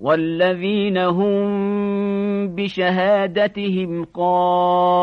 والذين هم بشهادتهم قائمون.